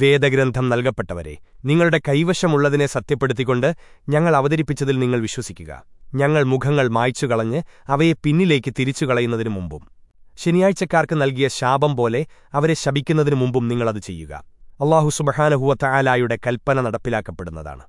വേദഗ്രന്ഥം നൽകപ്പെട്ടവരെ നിങ്ങളുടെ കൈവശമുള്ളതിനെ സത്യപ്പെടുത്തിക്കൊണ്ട് ഞങ്ങൾ അവതരിപ്പിച്ചതിൽ നിങ്ങൾ വിശ്വസിക്കുക. ഞങ്ങൾ മുഖങ്ങൾ മായ്ച്ചുകളഞ്ഞ് അവയെ പിന്നിലേക്ക് തിരിച്ചു കളയുന്നതിനു മുമ്പും ശനിയാഴ്ചക്കാർക്ക് നൽകിയ ശാപം പോലെ അവരെ ശപിക്കുന്നതിനു മുമ്പും നിങ്ങളത് ചെയ്യുക. അള്ളാഹു സുബഹാനഹുവ തആലായുടെ കൽപ്പന നടപ്പിലാക്കപ്പെടുന്നതാണ്.